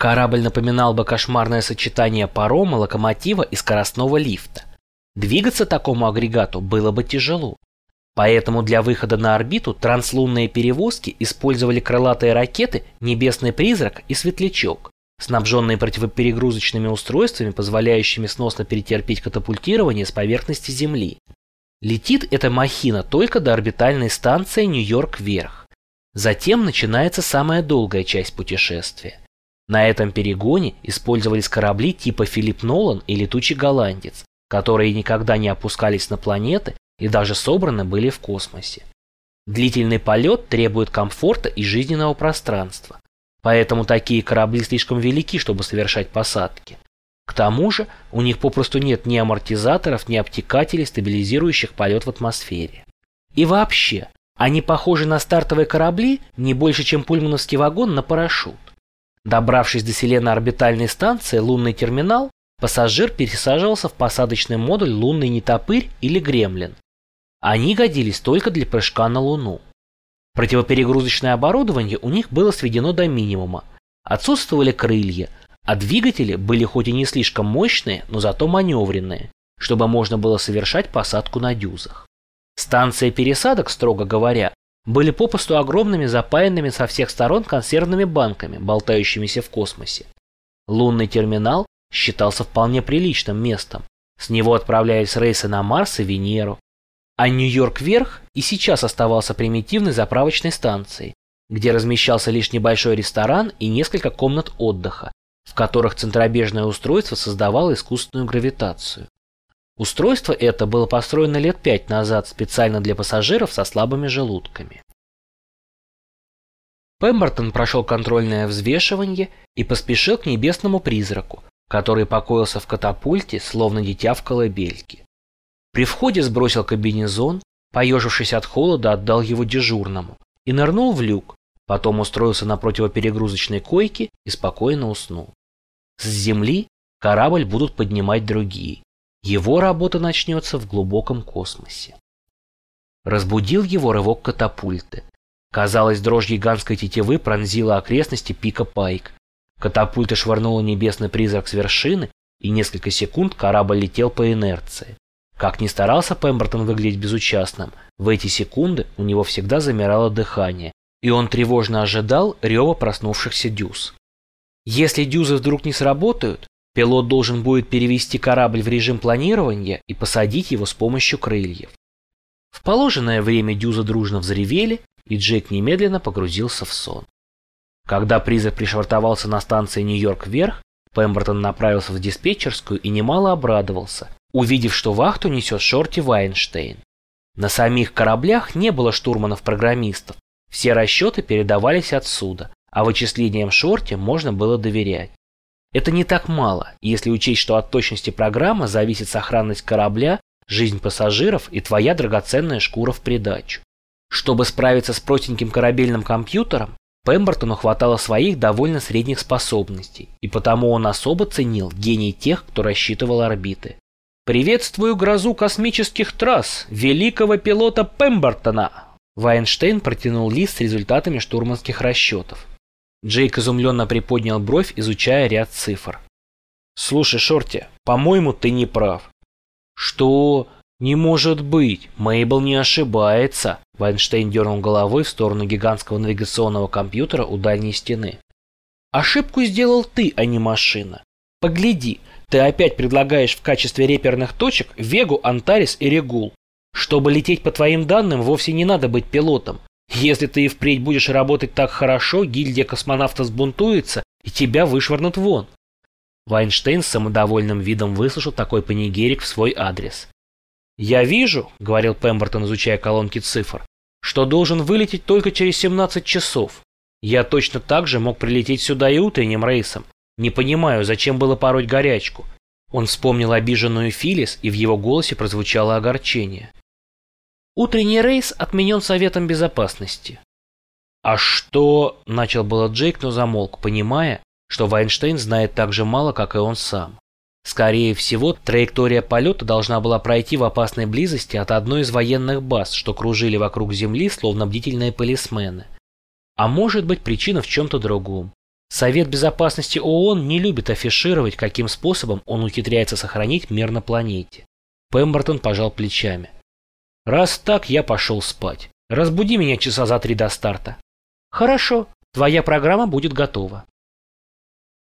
Корабль напоминал бы кошмарное сочетание парома, локомотива и скоростного лифта. Двигаться такому агрегату было бы тяжело. Поэтому для выхода на орбиту транслунные перевозки использовали крылатые ракеты «Небесный призрак» и «Светлячок», снабженные противоперегрузочными устройствами, позволяющими сносно перетерпеть катапультирование с поверхности Земли. Летит эта махина только до орбитальной станции Нью-Йорк вверх. Затем начинается самая долгая часть путешествия. На этом перегоне использовались корабли типа Филипп Нолан и Летучий голландец, которые никогда не опускались на планеты и даже собраны были в космосе. Длительный полет требует комфорта и жизненного пространства, поэтому такие корабли слишком велики, чтобы совершать посадки. К тому же у них попросту нет ни амортизаторов, ни обтекателей, стабилизирующих полет в атмосфере. И вообще, они похожи на стартовые корабли не больше, чем пульмановский вагон на парашют. Добравшись до селено-орбитальной станции, лунный терминал, пассажир пересаживался в посадочный модуль «Лунный нетопырь» или «Гремлин». Они годились только для прыжка на Луну. Противоперегрузочное оборудование у них было сведено до минимума. Отсутствовали крылья, а двигатели были хоть и не слишком мощные, но зато маневренные, чтобы можно было совершать посадку на дюзах. Станции пересадок, строго говоря, были попросту огромными запаянными со всех сторон консервными банками, болтающимися в космосе. Лунный терминал считался вполне приличным местом. С него отправлялись рейсы на Марс и Венеру. А Нью-Йорк вверх и сейчас оставался примитивной заправочной станцией, где размещался лишь небольшой ресторан и несколько комнат отдыха, в которых центробежное устройство создавало искусственную гравитацию. Устройство это было построено лет пять назад специально для пассажиров со слабыми желудками. Пембертон прошел контрольное взвешивание и поспешил к небесному призраку, который покоился в катапульте, словно дитя в колыбельке. При входе сбросил кабинезон, поежившись от холода, отдал его дежурному и нырнул в люк, потом устроился на противоперегрузочной койке и спокойно уснул. С земли корабль будут поднимать другие. Его работа начнется в глубоком космосе. Разбудил его рывок катапульты. Казалось, дрожь гигантской тетивы пронзила окрестности пика Пайк. Катапульта швырнула небесный призрак с вершины, и несколько секунд корабль летел по инерции. Как ни старался Пембертон выглядеть безучастным, в эти секунды у него всегда замирало дыхание, и он тревожно ожидал рева проснувшихся дюз. Если дюзы вдруг не сработают, пилот должен будет перевести корабль в режим планирования и посадить его с помощью крыльев. В положенное время дюзы дружно взревели, и Джек немедленно погрузился в сон. Когда призрак пришвартовался на станции Нью-Йорк вверх, Пембертон направился в диспетчерскую и немало обрадовался, увидев, что вахту несет Шорти Вайнштейн. На самих кораблях не было штурманов-программистов, все расчеты передавались отсюда, а вычислениям Шорти можно было доверять. Это не так мало, если учесть, что от точности программы зависит сохранность корабля, жизнь пассажиров и твоя драгоценная шкура в придачу. Чтобы справиться с простеньким корабельным компьютером, Пембертону хватало своих довольно средних способностей, и потому он особо ценил гений тех, кто рассчитывал орбиты. «Приветствую грозу космических трасс, великого пилота Пембертона!» Вайнштейн протянул лист с результатами штурманских расчетов. Джейк изумленно приподнял бровь, изучая ряд цифр. «Слушай, Шорти, по-моему, ты не прав». «Что? Не может быть! Мейбл не ошибается!» Вайнштейн дернул головой в сторону гигантского навигационного компьютера у дальней стены. «Ошибку сделал ты, а не машина. Погляди, ты опять предлагаешь в качестве реперных точек Вегу, Антарис и Регул. Чтобы лететь по твоим данным, вовсе не надо быть пилотом. Если ты и впредь будешь работать так хорошо, гильдия космонавтов сбунтуется, и тебя вышвырнут вон. Вайнштейн с самодовольным видом выслушал такой панигерик в свой адрес. «Я вижу», — говорил Пембертон, изучая колонки цифр, «что должен вылететь только через 17 часов. Я точно так же мог прилететь сюда и утренним рейсом. Не понимаю, зачем было пороть горячку». Он вспомнил обиженную Филис, и в его голосе прозвучало огорчение. Утренний рейс отменен Советом Безопасности. А что... Начал было Джейк, но замолк, понимая, что Вайнштейн знает так же мало, как и он сам. Скорее всего, траектория полета должна была пройти в опасной близости от одной из военных баз, что кружили вокруг Земли, словно бдительные полисмены. А может быть причина в чем-то другом. Совет Безопасности ООН не любит афишировать, каким способом он ухитряется сохранить мир на планете. Пембертон пожал плечами. Раз так, я пошел спать. Разбуди меня часа за три до старта. Хорошо, твоя программа будет готова.